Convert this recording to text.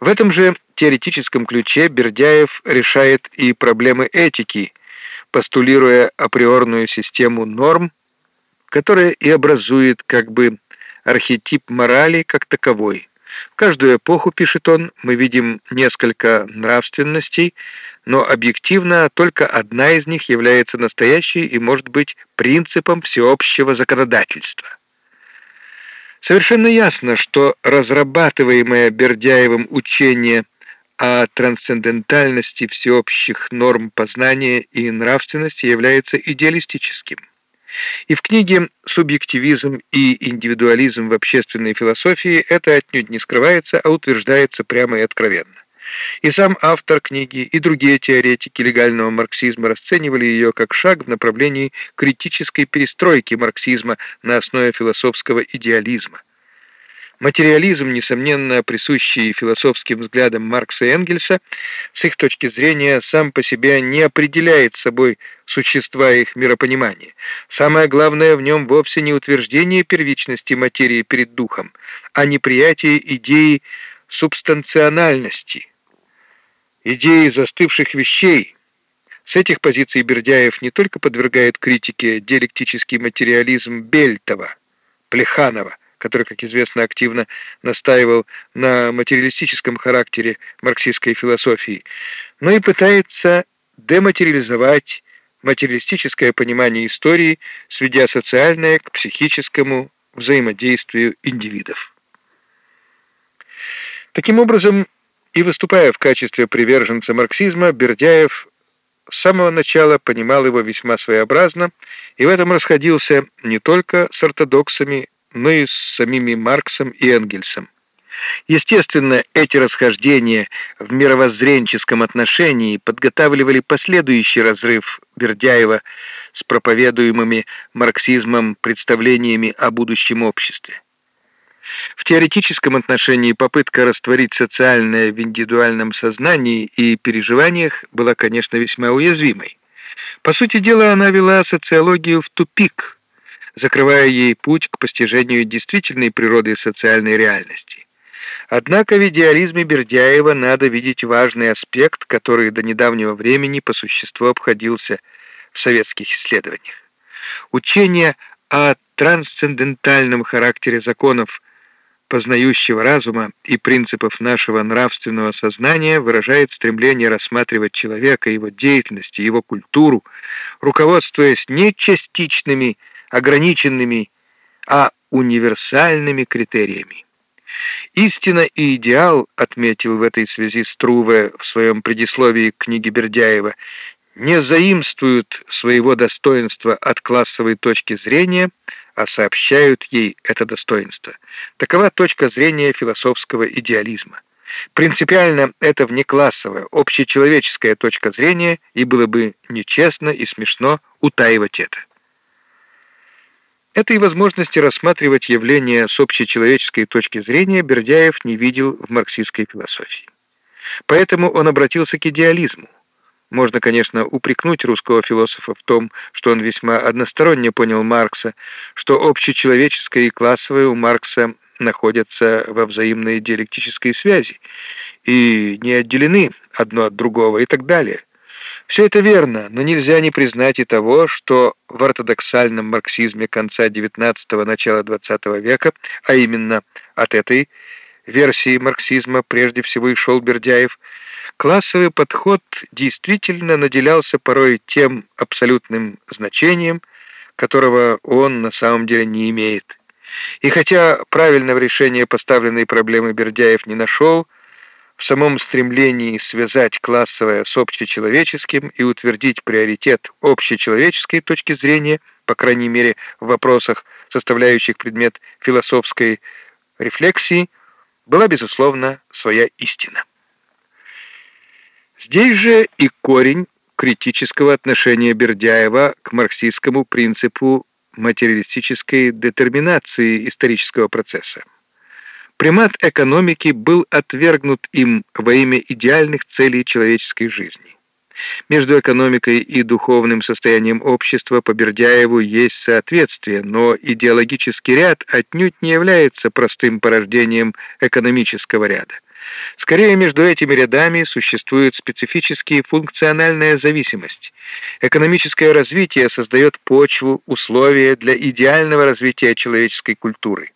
В этом же теоретическом ключе Бердяев решает и проблемы этики, постулируя априорную систему норм, которая и образует как бы архетип морали как таковой. В каждую эпоху, пишет он, мы видим несколько нравственностей, но объективно только одна из них является настоящей и может быть принципом всеобщего законодательства. Совершенно ясно, что разрабатываемое Бердяевым учение о трансцендентальности всеобщих норм познания и нравственности является идеалистическим. И в книге «Субъективизм и индивидуализм в общественной философии» это отнюдь не скрывается, а утверждается прямо и откровенно. И сам автор книги, и другие теоретики легального марксизма расценивали ее как шаг в направлении критической перестройки марксизма на основе философского идеализма. Материализм, несомненно присущий философским взглядам Маркса и Энгельса, с их точки зрения сам по себе не определяет собой существа их миропонимания. Самое главное в нем вовсе не утверждение первичности материи перед духом, а неприятие идеи субстанциональности, идеи застывших вещей. С этих позиций Бердяев не только подвергает критике диалектический материализм Бельтова, Плеханова, который, как известно, активно настаивал на материалистическом характере марксистской философии, но и пытается дематериализовать материалистическое понимание истории, сведя социальное к психическому взаимодействию индивидов. Таким образом, и выступая в качестве приверженца марксизма, Бердяев с самого начала понимал его весьма своеобразно и в этом расходился не только с ортодоксами, но и с самими Марксом и Энгельсом. Естественно, эти расхождения в мировоззренческом отношении подготавливали последующий разрыв Бердяева с проповедуемыми марксизмом представлениями о будущем обществе. В теоретическом отношении попытка растворить социальное в индивидуальном сознании и переживаниях была, конечно, весьма уязвимой. По сути дела, она вела социологию в тупик, закрывая ей путь к постижению действительной природы социальной реальности. Однако в идеализме Бердяева надо видеть важный аспект, который до недавнего времени по существу обходился в советских исследованиях. Учение о трансцендентальном характере законов познающего разума и принципов нашего нравственного сознания выражает стремление рассматривать человека, его деятельность его культуру, руководствуясь не частичными, ограниченными, а универсальными критериями. Истина и идеал, отметил в этой связи Струве в своем предисловии к книге Бердяева, не заимствуют своего достоинства от классовой точки зрения, а сообщают ей это достоинство. Такова точка зрения философского идеализма. Принципиально это внеклассовая, общечеловеческая точка зрения, и было бы нечестно и смешно утаивать это. Этой возможности рассматривать явления с общечеловеческой точки зрения Бердяев не видел в марксистской философии. Поэтому он обратился к идеализму. Можно, конечно, упрекнуть русского философа в том, что он весьма односторонне понял Маркса, что общечеловеческое и классовое у Маркса находятся во взаимной диалектической связи и не отделены одно от другого и так далее. Все это верно, но нельзя не признать и того, что в ортодоксальном марксизме конца XIX – начала XX века, а именно от этой версии марксизма прежде всего и шел Бердяев – Классовый подход действительно наделялся порой тем абсолютным значением, которого он на самом деле не имеет. И хотя правильного решения поставленной проблемы Бердяев не нашел, в самом стремлении связать классовое с общечеловеческим и утвердить приоритет общечеловеческой точки зрения, по крайней мере в вопросах, составляющих предмет философской рефлексии, была, безусловно, своя истина. Здесь же и корень критического отношения Бердяева к марксистскому принципу материалистической детерминации исторического процесса. Примат экономики был отвергнут им во имя идеальных целей человеческой жизни. Между экономикой и духовным состоянием общества по Бердяеву есть соответствие, но идеологический ряд отнюдь не является простым порождением экономического ряда. Скорее, между этими рядами существует специфическая функциональная зависимость. Экономическое развитие создает почву, условия для идеального развития человеческой культуры.